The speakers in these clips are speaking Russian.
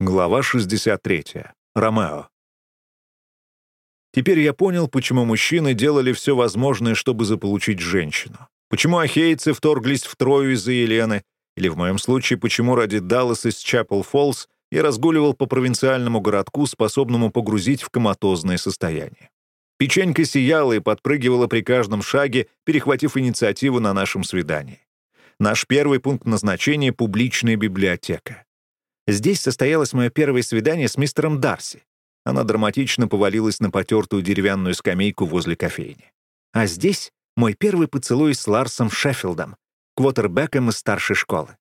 Глава 63. Ромео. Теперь я понял, почему мужчины делали все возможное, чтобы заполучить женщину. Почему ахейцы вторглись в Трою из-за Елены, или в моем случае, почему ради Даллас из Чапел-Фоллс я разгуливал по провинциальному городку, способному погрузить в коматозное состояние. Печенька сияла и подпрыгивала при каждом шаге, перехватив инициативу на нашем свидании. Наш первый пункт назначения — публичная библиотека. Здесь состоялось мое первое свидание с мистером Дарси. Она драматично повалилась на потертую деревянную скамейку возле кофейни. А здесь мой первый поцелуй с Ларсом Шеффилдом, квотербеком из старшей школы.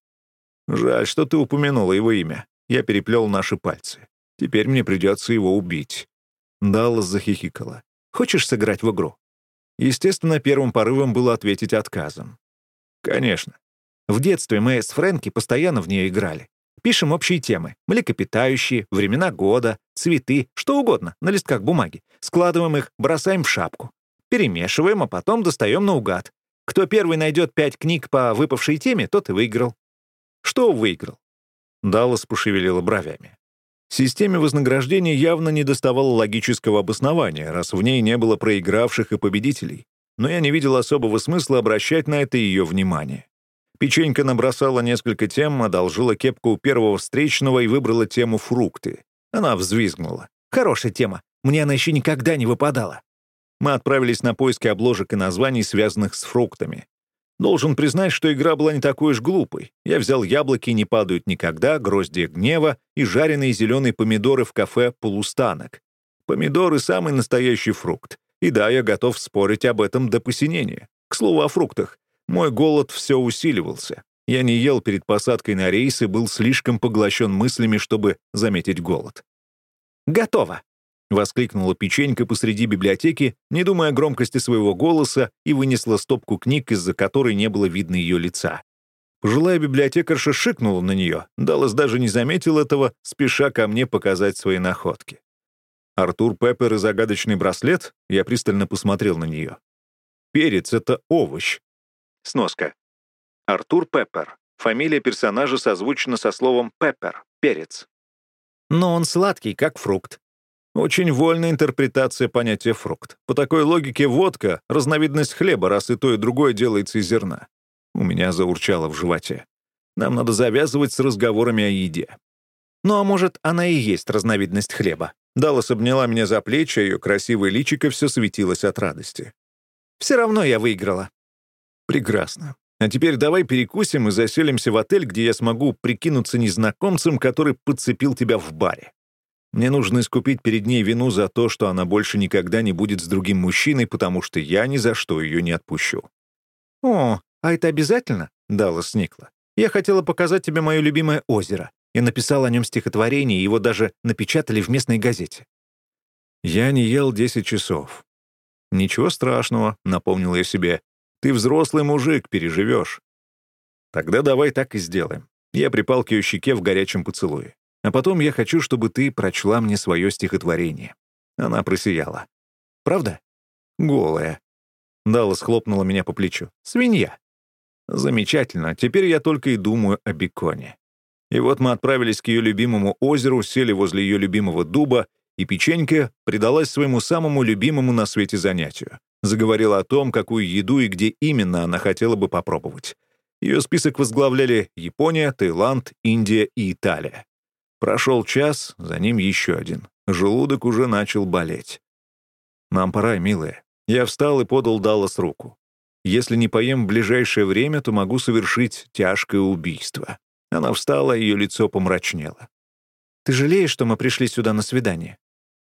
Жаль, что ты упомянула его имя. Я переплел наши пальцы. Теперь мне придется его убить. Даллас захихикала. Хочешь сыграть в игру? Естественно, первым порывом было ответить отказом. Конечно. В детстве мы с Фрэнки постоянно в нее играли. Пишем общие темы. Млекопитающие, времена года, цветы, что угодно, на листках бумаги. Складываем их, бросаем в шапку. Перемешиваем, а потом достаем наугад. Кто первый найдет пять книг по выпавшей теме, тот и выиграл. Что выиграл? Даллас пошевелила бровями. Системе вознаграждения явно не доставало логического обоснования, раз в ней не было проигравших и победителей. Но я не видел особого смысла обращать на это ее внимание. Печенька набросала несколько тем, одолжила кепку у первого встречного и выбрала тему «фрукты». Она взвизгнула. «Хорошая тема. Мне она еще никогда не выпадала». Мы отправились на поиски обложек и названий, связанных с фруктами. Должен признать, что игра была не такой уж глупой. Я взял яблоки «Не падают никогда», «Гроздья гнева» и жареные зеленые помидоры в кафе «Полустанок». Помидоры — самый настоящий фрукт. И да, я готов спорить об этом до посинения. К слову о фруктах. Мой голод все усиливался. Я не ел перед посадкой на рейс и был слишком поглощен мыслями, чтобы заметить голод. «Готово!» — воскликнула печенька посреди библиотеки, не думая о громкости своего голоса, и вынесла стопку книг, из-за которой не было видно ее лица. Пожилая библиотекарша шикнула на нее. Даллас даже не заметил этого, спеша ко мне показать свои находки. Артур Пеппер и загадочный браслет, я пристально посмотрел на нее. Перец — это овощ, Сноска. Артур Пеппер. Фамилия персонажа созвучна со словом «пеппер» — «перец». Но он сладкий, как фрукт. Очень вольная интерпретация понятия «фрукт». По такой логике водка — разновидность хлеба, раз и то, и другое делается из зерна. У меня заурчало в животе. Нам надо завязывать с разговорами о еде. Ну а может, она и есть разновидность хлеба. Даллас обняла меня за плечи, а ее красивое личико все светилось от радости. «Все равно я выиграла. Прекрасно. А теперь давай перекусим и заселимся в отель, где я смогу прикинуться незнакомцем, который подцепил тебя в баре. Мне нужно искупить перед ней вину за то, что она больше никогда не будет с другим мужчиной, потому что я ни за что ее не отпущу. «О, а это обязательно?» — Дала сникла. «Я хотела показать тебе мое любимое озеро. Я написал о нем стихотворение, его даже напечатали в местной газете». «Я не ел 10 часов». «Ничего страшного», — напомнил я себе. Ты взрослый мужик, переживешь. Тогда давай так и сделаем. Я припал к ее щеке в горячем поцелуе. А потом я хочу, чтобы ты прочла мне свое стихотворение. Она просияла. Правда? Голая. Дала схлопнула меня по плечу. Свинья. Замечательно. Теперь я только и думаю о беконе. И вот мы отправились к ее любимому озеру, сели возле ее любимого дуба, и печенька предалась своему самому любимому на свете занятию заговорила о том, какую еду и где именно она хотела бы попробовать. Ее список возглавляли Япония, Таиланд, Индия и Италия. Прошел час, за ним еще один. Желудок уже начал болеть. «Нам пора, милая». Я встал и подал Даллас руку. «Если не поем в ближайшее время, то могу совершить тяжкое убийство». Она встала, ее лицо помрачнело. «Ты жалеешь, что мы пришли сюда на свидание?»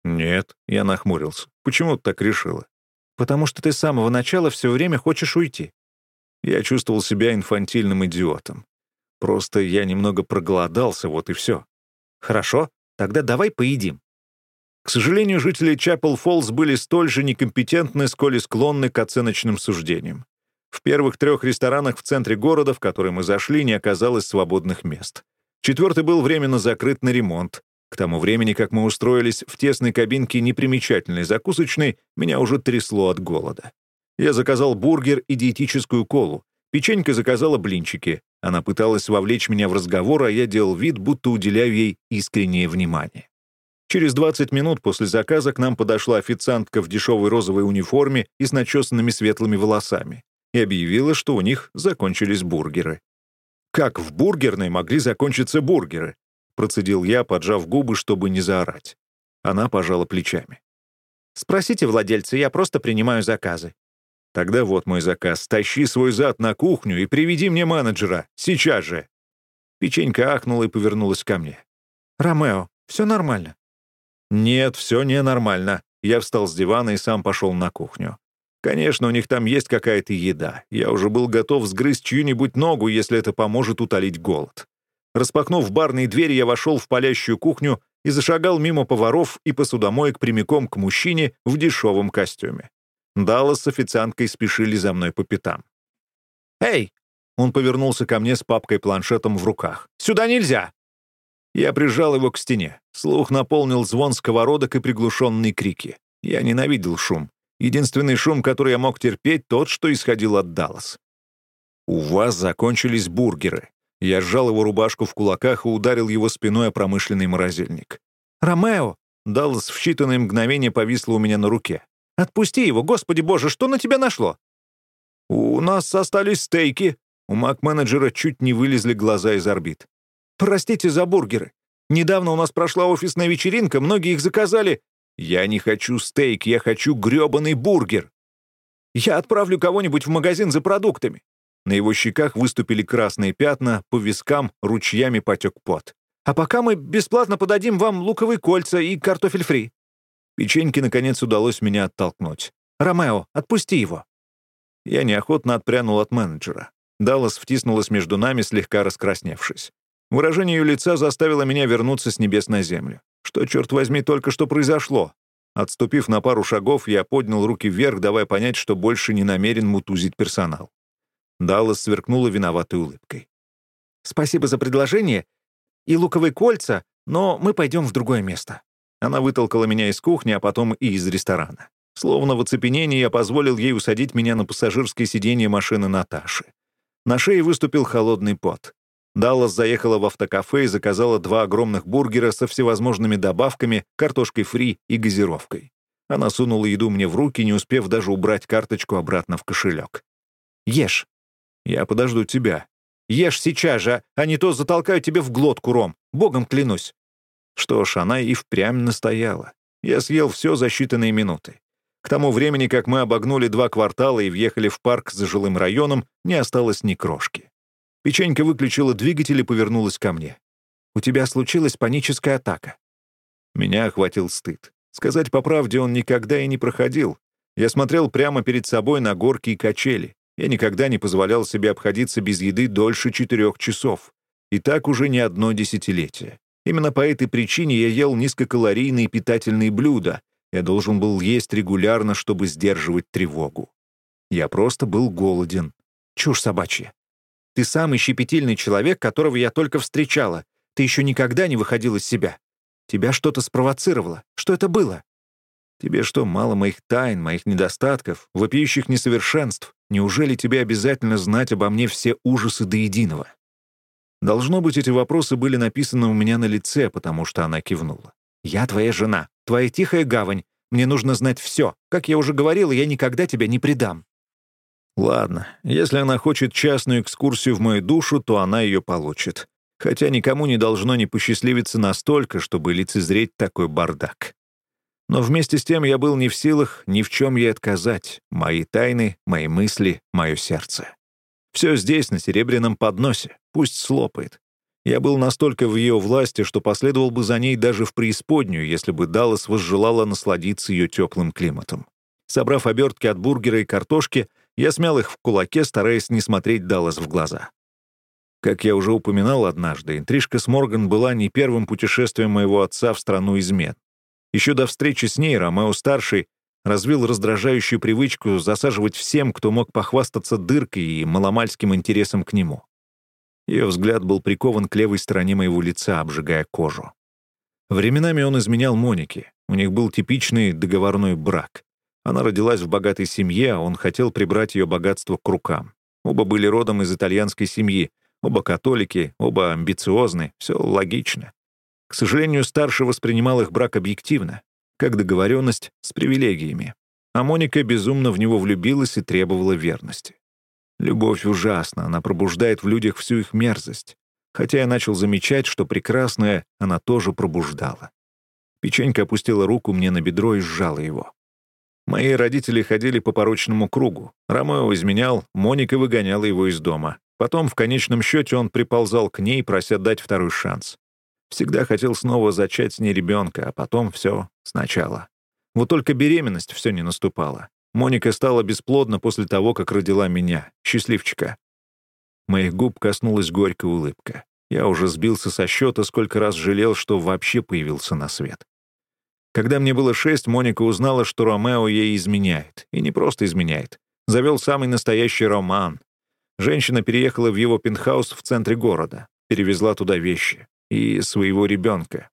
«Нет», — я нахмурился. «Почему ты так решила?» потому что ты с самого начала все время хочешь уйти». Я чувствовал себя инфантильным идиотом. Просто я немного проголодался, вот и все. «Хорошо, тогда давай поедим». К сожалению, жители Чапел-Фоллс были столь же некомпетентны, сколь и склонны к оценочным суждениям. В первых трех ресторанах в центре города, в которые мы зашли, не оказалось свободных мест. Четвертый был временно закрыт на ремонт. К тому времени, как мы устроились в тесной кабинке непримечательной закусочной, меня уже трясло от голода. Я заказал бургер и диетическую колу. Печенька заказала блинчики. Она пыталась вовлечь меня в разговор, а я делал вид, будто уделяю ей искреннее внимание. Через 20 минут после заказа к нам подошла официантка в дешевой розовой униформе и с начесанными светлыми волосами и объявила, что у них закончились бургеры. «Как в бургерной могли закончиться бургеры?» Процедил я, поджав губы, чтобы не заорать. Она пожала плечами. «Спросите владельца, я просто принимаю заказы». «Тогда вот мой заказ. Тащи свой зад на кухню и приведи мне менеджера. Сейчас же». Печенька ахнула и повернулась ко мне. «Ромео, все нормально?» «Нет, все ненормально». Я встал с дивана и сам пошел на кухню. Конечно, у них там есть какая-то еда. Я уже был готов сгрызть чью-нибудь ногу, если это поможет утолить голод. Распахнув барные двери, я вошел в палящую кухню и зашагал мимо поваров и посудомоек прямиком к мужчине в дешевом костюме. Даллас с официанткой спешили за мной по пятам. «Эй!» — он повернулся ко мне с папкой-планшетом в руках. «Сюда нельзя!» Я прижал его к стене. Слух наполнил звон сковородок и приглушенные крики. Я ненавидел шум. Единственный шум, который я мог терпеть, тот, что исходил от Даллас. «У вас закончились бургеры». Я сжал его рубашку в кулаках и ударил его спиной о промышленный морозильник. «Ромео!» Даллас в считанные мгновения повисла у меня на руке. «Отпусти его, господи боже, что на тебя нашло?» «У нас остались стейки». У мак-менеджера чуть не вылезли глаза из орбит. «Простите за бургеры. Недавно у нас прошла офисная вечеринка, многие их заказали. Я не хочу стейк, я хочу грёбаный бургер. Я отправлю кого-нибудь в магазин за продуктами». На его щеках выступили красные пятна, по вискам ручьями потек пот. «А пока мы бесплатно подадим вам луковые кольца и картофель фри». Печеньке, наконец, удалось меня оттолкнуть. «Ромео, отпусти его». Я неохотно отпрянул от менеджера. Даллас втиснулась между нами, слегка раскрасневшись. Выражение ее лица заставило меня вернуться с небес на землю. Что, черт возьми, только что произошло? Отступив на пару шагов, я поднял руки вверх, давая понять, что больше не намерен мутузить персонал. Даллас сверкнула виноватой улыбкой. «Спасибо за предложение и луковые кольца, но мы пойдем в другое место». Она вытолкала меня из кухни, а потом и из ресторана. Словно в оцепенении я позволил ей усадить меня на пассажирское сиденье машины Наташи. На шее выступил холодный пот. Даллас заехала в автокафе и заказала два огромных бургера со всевозможными добавками, картошкой фри и газировкой. Она сунула еду мне в руки, не успев даже убрать карточку обратно в кошелек. «Ешь. Я подожду тебя. Ешь сейчас же, а не то затолкаю тебе в глотку, Ром. Богом клянусь». Что ж, она и впрямь настояла. Я съел все за считанные минуты. К тому времени, как мы обогнули два квартала и въехали в парк за жилым районом, не осталось ни крошки. Печенька выключила двигатель и повернулась ко мне. «У тебя случилась паническая атака». Меня охватил стыд. Сказать по правде, он никогда и не проходил. Я смотрел прямо перед собой на горки и качели. Я никогда не позволял себе обходиться без еды дольше четырех часов. И так уже не одно десятилетие. Именно по этой причине я ел низкокалорийные питательные блюда. Я должен был есть регулярно, чтобы сдерживать тревогу. Я просто был голоден. Чушь собачья. Ты самый щепетильный человек, которого я только встречала. Ты еще никогда не выходил из себя. Тебя что-то спровоцировало. Что это было? Тебе что, мало моих тайн, моих недостатков, вопиющих несовершенств? Неужели тебе обязательно знать обо мне все ужасы до единого? Должно быть, эти вопросы были написаны у меня на лице, потому что она кивнула. «Я твоя жена, твоя тихая гавань. Мне нужно знать все. Как я уже говорила, я никогда тебя не предам». Ладно, если она хочет частную экскурсию в мою душу, то она ее получит. Хотя никому не должно не посчастливиться настолько, чтобы лицезреть такой бардак. Но вместе с тем я был не в силах ни в чем ей отказать. Мои тайны, мои мысли, мое сердце. Все здесь, на серебряном подносе. Пусть слопает. Я был настолько в ее власти, что последовал бы за ней даже в преисподнюю, если бы Даллас возжелала насладиться ее теплым климатом. Собрав обертки от бургера и картошки, я смял их в кулаке, стараясь не смотреть Даллас в глаза. Как я уже упоминал однажды, интрижка с Морган была не первым путешествием моего отца в страну измен. Еще до встречи с ней Ромео-старший развил раздражающую привычку засаживать всем, кто мог похвастаться дыркой и маломальским интересом к нему. Ее взгляд был прикован к левой стороне моего лица, обжигая кожу. Временами он изменял Монике. У них был типичный договорной брак. Она родилась в богатой семье, а он хотел прибрать ее богатство к рукам. Оба были родом из итальянской семьи. Оба католики, оба амбициозны, все логично. К сожалению, старший воспринимал их брак объективно, как договоренность с привилегиями. А Моника безумно в него влюбилась и требовала верности. Любовь ужасна, она пробуждает в людях всю их мерзость. Хотя я начал замечать, что прекрасное она тоже пробуждала. Печенька опустила руку мне на бедро и сжала его. Мои родители ходили по порочному кругу. Ромео изменял, Моника выгоняла его из дома. Потом, в конечном счете, он приползал к ней, прося дать второй шанс. Всегда хотел снова зачать с ней ребенка, а потом все сначала. Вот только беременность все не наступала. Моника стала бесплодна после того, как родила меня, счастливчика. Моих губ коснулась горькая улыбка. Я уже сбился со счета, сколько раз жалел, что вообще появился на свет. Когда мне было шесть, Моника узнала, что Ромео ей изменяет. И не просто изменяет. Завел самый настоящий роман. Женщина переехала в его пентхаус в центре города, перевезла туда вещи и своего ребенка.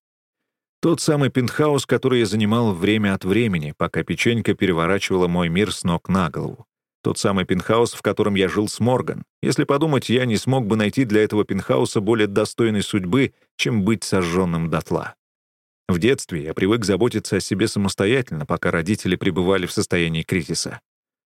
Тот самый пентхаус, который я занимал время от времени, пока печенька переворачивала мой мир с ног на голову. Тот самый пентхаус, в котором я жил с Морган. Если подумать, я не смог бы найти для этого пентхауса более достойной судьбы, чем быть сожженным дотла. В детстве я привык заботиться о себе самостоятельно, пока родители пребывали в состоянии кризиса.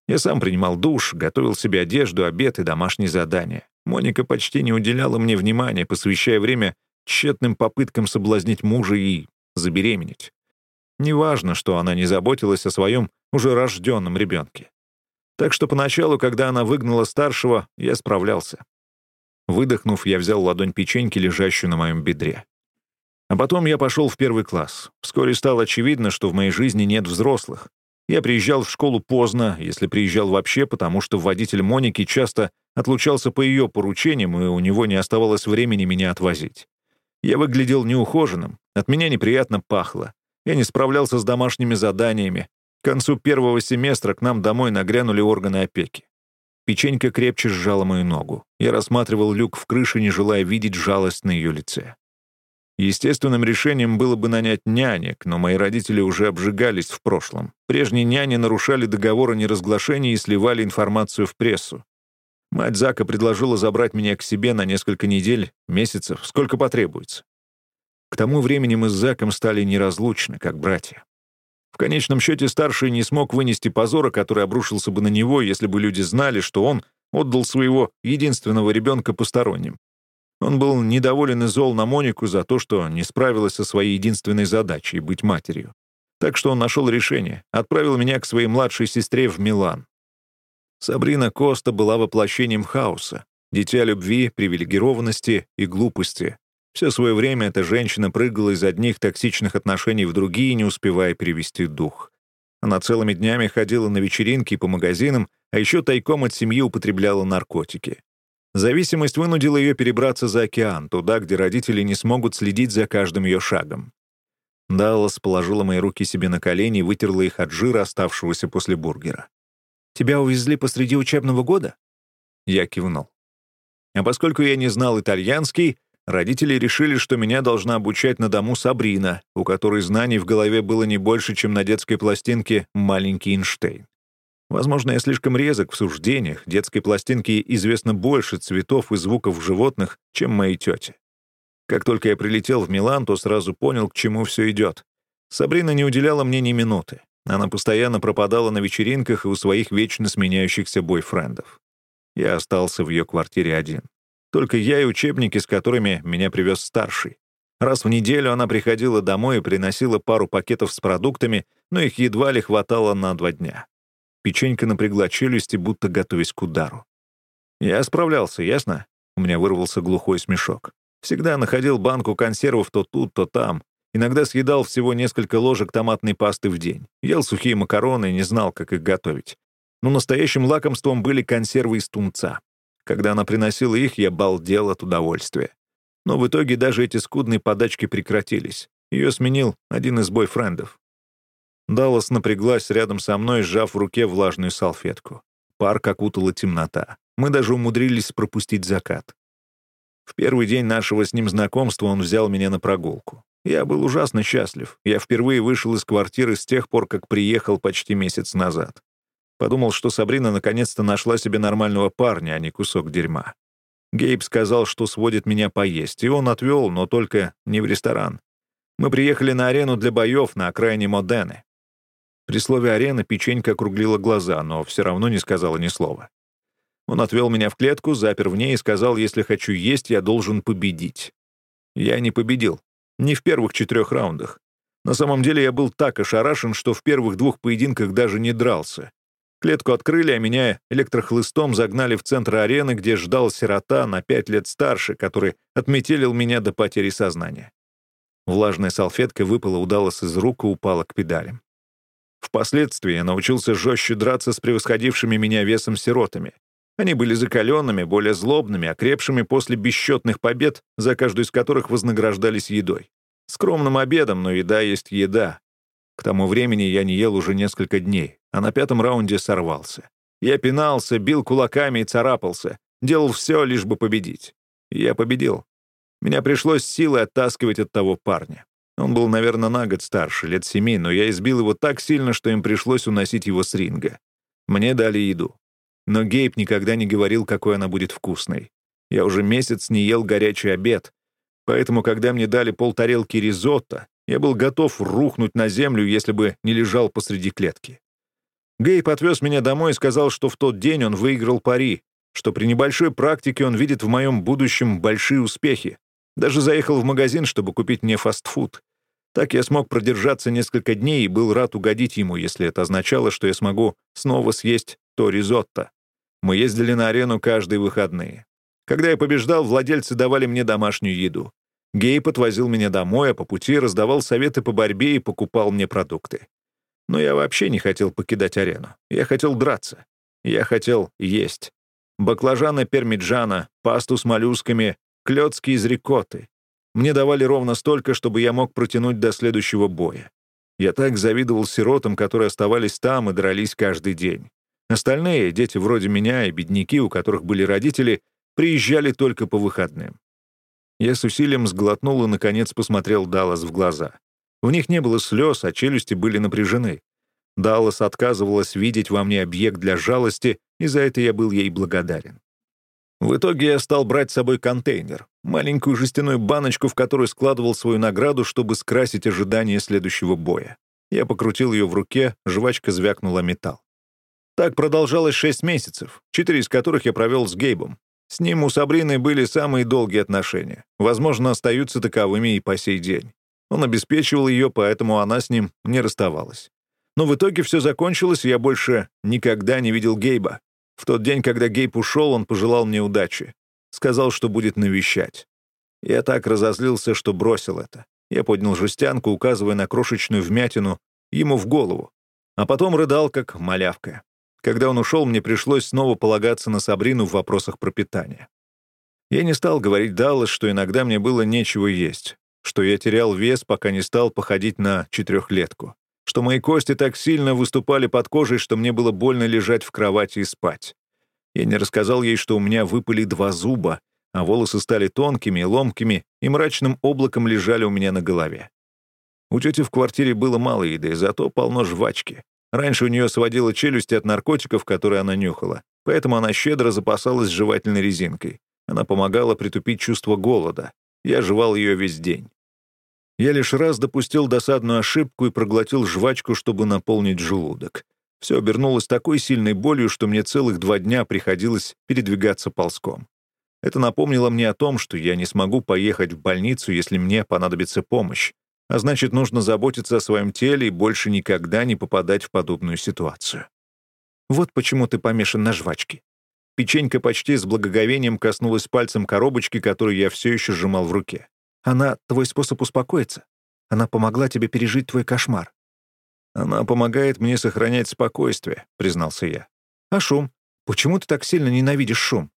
Я сам принимал душ, готовил себе одежду, обед и домашние задания. Моника почти не уделяла мне внимания, посвящая время тщетным попыткам соблазнить мужа и забеременеть. Неважно, что она не заботилась о своем уже рожденном ребенке. Так что поначалу, когда она выгнала старшего, я справлялся. Выдохнув, я взял ладонь печеньки, лежащую на моем бедре. А потом я пошел в первый класс. Вскоре стало очевидно, что в моей жизни нет взрослых. Я приезжал в школу поздно, если приезжал вообще, потому что водитель Моники часто отлучался по ее поручениям, и у него не оставалось времени меня отвозить. Я выглядел неухоженным, от меня неприятно пахло. Я не справлялся с домашними заданиями. К концу первого семестра к нам домой нагрянули органы опеки. Печенька крепче сжала мою ногу. Я рассматривал люк в крыше, не желая видеть жалость на ее лице. Естественным решением было бы нанять нянек, но мои родители уже обжигались в прошлом. Прежние няни нарушали договор о неразглашении и сливали информацию в прессу. Мать Зака предложила забрать меня к себе на несколько недель, месяцев, сколько потребуется. К тому времени мы с Заком стали неразлучны, как братья. В конечном счете старший не смог вынести позора, который обрушился бы на него, если бы люди знали, что он отдал своего единственного ребенка посторонним. Он был недоволен и зол на Монику за то, что не справилась со своей единственной задачей — быть матерью. Так что он нашел решение, отправил меня к своей младшей сестре в Милан. Сабрина Коста была воплощением хаоса, дитя любви, привилегированности и глупости. Все свое время эта женщина прыгала из одних токсичных отношений в другие, не успевая перевести дух. Она целыми днями ходила на вечеринки по магазинам, а еще тайком от семьи употребляла наркотики. Зависимость вынудила ее перебраться за океан, туда, где родители не смогут следить за каждым ее шагом. Даллас положила мои руки себе на колени и вытерла их от жира, оставшегося после бургера. «Тебя увезли посреди учебного года?» Я кивнул. А поскольку я не знал итальянский, родители решили, что меня должна обучать на дому Сабрина, у которой знаний в голове было не больше, чем на детской пластинке «Маленький Эйнштейн». Возможно, я слишком резок в суждениях, детской пластинке известно больше цветов и звуков животных, чем моей тете. Как только я прилетел в Милан, то сразу понял, к чему все идет. Сабрина не уделяла мне ни минуты. Она постоянно пропадала на вечеринках и у своих вечно сменяющихся бойфрендов. Я остался в ее квартире один. Только я и учебники, с которыми меня привез старший. Раз в неделю она приходила домой и приносила пару пакетов с продуктами, но их едва ли хватало на два дня. Печенька напрягла челюсти, будто готовясь к удару. Я справлялся, ясно? У меня вырвался глухой смешок. Всегда находил банку консервов то тут, то там. Иногда съедал всего несколько ложек томатной пасты в день. Ел сухие макароны и не знал, как их готовить. Но настоящим лакомством были консервы из тунца. Когда она приносила их, я балдел от удовольствия. Но в итоге даже эти скудные подачки прекратились. Ее сменил один из бойфрендов. Даллас напряглась рядом со мной, сжав в руке влажную салфетку. Парк окутала темнота. Мы даже умудрились пропустить закат. В первый день нашего с ним знакомства он взял меня на прогулку. Я был ужасно счастлив. Я впервые вышел из квартиры с тех пор, как приехал почти месяц назад. Подумал, что Сабрина наконец-то нашла себе нормального парня, а не кусок дерьма. Гейб сказал, что сводит меня поесть, и он отвел, но только не в ресторан. Мы приехали на арену для боев на окраине Модены. При слове «арена» печенька округлила глаза, но все равно не сказала ни слова. Он отвел меня в клетку, запер в ней и сказал, если хочу есть, я должен победить. Я не победил. Не в первых четырех раундах. На самом деле я был так ошарашен, что в первых двух поединках даже не дрался. Клетку открыли, а меня электрохлыстом загнали в центр арены, где ждал сирота на пять лет старше, который отметелил меня до потери сознания. Влажная салфетка выпала у Даллас из рук и упала к педалям. Впоследствии я научился жестче драться с превосходившими меня весом сиротами. Они были закаленными, более злобными, окрепшими после бесчетных побед, за каждую из которых вознаграждались едой. Скромным обедом, но еда есть еда. К тому времени я не ел уже несколько дней, а на пятом раунде сорвался. Я пинался, бил кулаками и царапался, делал все, лишь бы победить. я победил. Меня пришлось силой оттаскивать от того парня. Он был, наверное, на год старше, лет семи, но я избил его так сильно, что им пришлось уносить его с ринга. Мне дали еду. Но Гейб никогда не говорил, какой она будет вкусной. Я уже месяц не ел горячий обед, поэтому, когда мне дали полтарелки ризотто, я был готов рухнуть на землю, если бы не лежал посреди клетки. Гейб отвез меня домой и сказал, что в тот день он выиграл пари, что при небольшой практике он видит в моем будущем большие успехи. Даже заехал в магазин, чтобы купить мне фастфуд. Так я смог продержаться несколько дней и был рад угодить ему, если это означало, что я смогу снова съесть то ризотто. Мы ездили на арену каждые выходные. Когда я побеждал, владельцы давали мне домашнюю еду. Гейб отвозил меня домой, а по пути раздавал советы по борьбе и покупал мне продукты. Но я вообще не хотел покидать арену. Я хотел драться. Я хотел есть. Баклажаны пермиджана, пасту с моллюсками, клёцки из рикотты. Мне давали ровно столько, чтобы я мог протянуть до следующего боя. Я так завидовал сиротам, которые оставались там и дрались каждый день. Остальные, дети вроде меня и бедняки, у которых были родители, приезжали только по выходным. Я с усилием сглотнул и, наконец, посмотрел Даллас в глаза. В них не было слез, а челюсти были напряжены. Даллас отказывалась видеть во мне объект для жалости, и за это я был ей благодарен. В итоге я стал брать с собой контейнер, маленькую жестяную баночку, в которую складывал свою награду, чтобы скрасить ожидание следующего боя. Я покрутил ее в руке, жвачка звякнула металл. Так продолжалось шесть месяцев, четыре из которых я провел с Гейбом. С ним у Сабрины были самые долгие отношения. Возможно, остаются таковыми и по сей день. Он обеспечивал ее, поэтому она с ним не расставалась. Но в итоге все закончилось, и я больше никогда не видел Гейба. В тот день, когда Гейб ушел, он пожелал мне удачи. Сказал, что будет навещать. Я так разозлился, что бросил это. Я поднял жестянку, указывая на крошечную вмятину ему в голову. А потом рыдал, как малявка. Когда он ушел, мне пришлось снова полагаться на Сабрину в вопросах пропитания. Я не стал говорить Даллас, что иногда мне было нечего есть, что я терял вес, пока не стал походить на четырехлетку, что мои кости так сильно выступали под кожей, что мне было больно лежать в кровати и спать. Я не рассказал ей, что у меня выпали два зуба, а волосы стали тонкими и ломкими и мрачным облаком лежали у меня на голове. У тети в квартире было мало еды, зато полно жвачки. Раньше у нее сводила челюсти от наркотиков, которые она нюхала, поэтому она щедро запасалась жевательной резинкой. Она помогала притупить чувство голода. Я жевал ее весь день. Я лишь раз допустил досадную ошибку и проглотил жвачку, чтобы наполнить желудок. Все обернулось такой сильной болью, что мне целых два дня приходилось передвигаться ползком. Это напомнило мне о том, что я не смогу поехать в больницу, если мне понадобится помощь, а значит, нужно заботиться о своем теле и больше никогда не попадать в подобную ситуацию. Вот почему ты помешан на жвачке. Печенька почти с благоговением коснулась пальцем коробочки, которую я все еще сжимал в руке. Она — твой способ успокоиться. Она помогла тебе пережить твой кошмар. Она помогает мне сохранять спокойствие, признался я. А шум? Почему ты так сильно ненавидишь шум?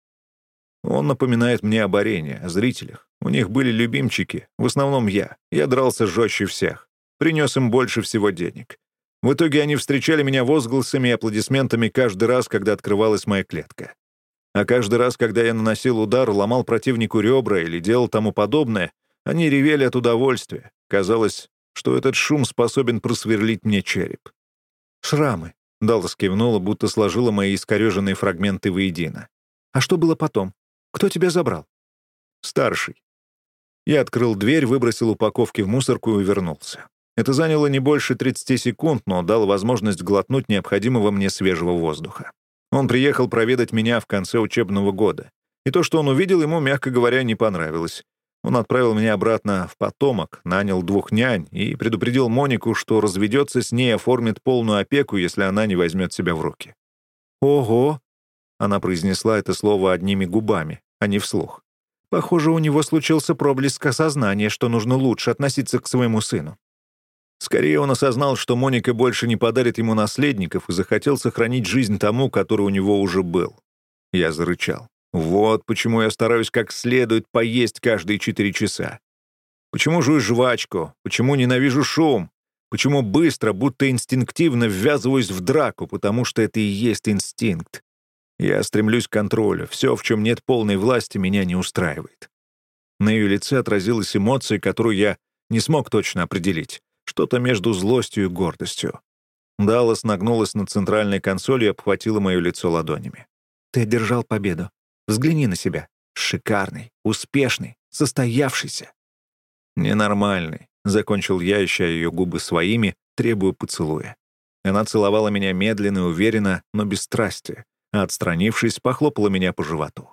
Он напоминает мне об арене, о зрителях. У них были любимчики, в основном я. Я дрался жестче всех. Принес им больше всего денег. В итоге они встречали меня возгласами и аплодисментами каждый раз, когда открывалась моя клетка. А каждый раз, когда я наносил удар, ломал противнику ребра или делал тому подобное, они ревели от удовольствия. Казалось, что этот шум способен просверлить мне череп. «Шрамы», — Даллас кивнула, будто сложила мои искореженные фрагменты воедино. «А что было потом? Кто тебя забрал?» «Старший». Я открыл дверь, выбросил упаковки в мусорку и вернулся. Это заняло не больше 30 секунд, но дало возможность глотнуть необходимого мне свежего воздуха. Он приехал проведать меня в конце учебного года. И то, что он увидел, ему, мягко говоря, не понравилось. Он отправил меня обратно в потомок, нанял двух нянь и предупредил Монику, что разведется с ней и оформит полную опеку, если она не возьмет себя в руки. «Ого!» — она произнесла это слово одними губами, а не вслух. «Похоже, у него случился проблеск осознания, что нужно лучше относиться к своему сыну. Скорее он осознал, что Моника больше не подарит ему наследников и захотел сохранить жизнь тому, который у него уже был. Я зарычал. Вот почему я стараюсь как следует поесть каждые четыре часа. Почему жую жвачку? Почему ненавижу шум? Почему быстро, будто инстинктивно ввязываюсь в драку, потому что это и есть инстинкт. Я стремлюсь к контролю. Все, в чем нет полной власти, меня не устраивает. На ее лице отразилась эмоция, которую я не смог точно определить. Что-то между злостью и гордостью. Даллас нагнулась на центральной консоли и обхватила мое лицо ладонями. «Ты одержал победу. Взгляни на себя. Шикарный, успешный, состоявшийся». «Ненормальный», — закончил я, ища ее губы своими, требуя поцелуя. Она целовала меня медленно и уверенно, но без страсти, а отстранившись, похлопала меня по животу.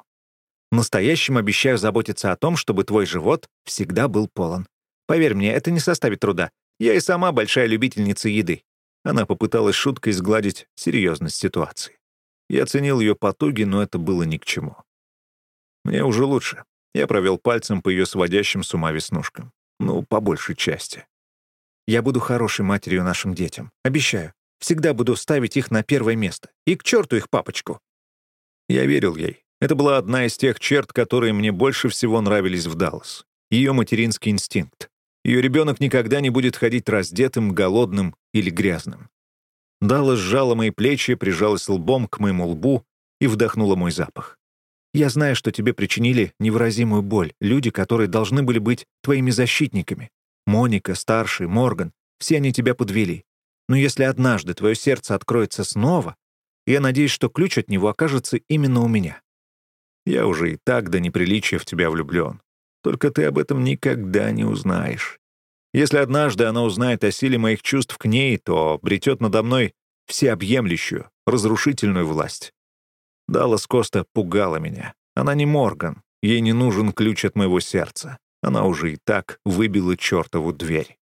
«Настоящим обещаю заботиться о том, чтобы твой живот всегда был полон. Поверь мне, это не составит труда. Я и сама большая любительница еды». Она попыталась шуткой сгладить серьезность ситуации. Я оценил ее потуги, но это было ни к чему. Мне уже лучше. Я провел пальцем по ее сводящим с ума веснушкам. Ну, по большей части. Я буду хорошей матерью нашим детям. Обещаю. Всегда буду ставить их на первое место. И к черту их папочку. Я верил ей. Это была одна из тех черт, которые мне больше всего нравились в Даллас. Ее материнский инстинкт. Ее ребенок никогда не будет ходить раздетым, голодным или грязным. Дала сжала мои плечи, прижалась лбом к моему лбу и вдохнула мой запах. «Я знаю, что тебе причинили невыразимую боль, люди, которые должны были быть твоими защитниками. Моника, старший, Морган, все они тебя подвели. Но если однажды твое сердце откроется снова, я надеюсь, что ключ от него окажется именно у меня. Я уже и так до неприличия в тебя влюблен. Только ты об этом никогда не узнаешь. Если однажды она узнает о силе моих чувств к ней, то обретет надо мной всеобъемлющую, разрушительную власть. Даллас Коста пугала меня. Она не Морган. Ей не нужен ключ от моего сердца. Она уже и так выбила чертову дверь.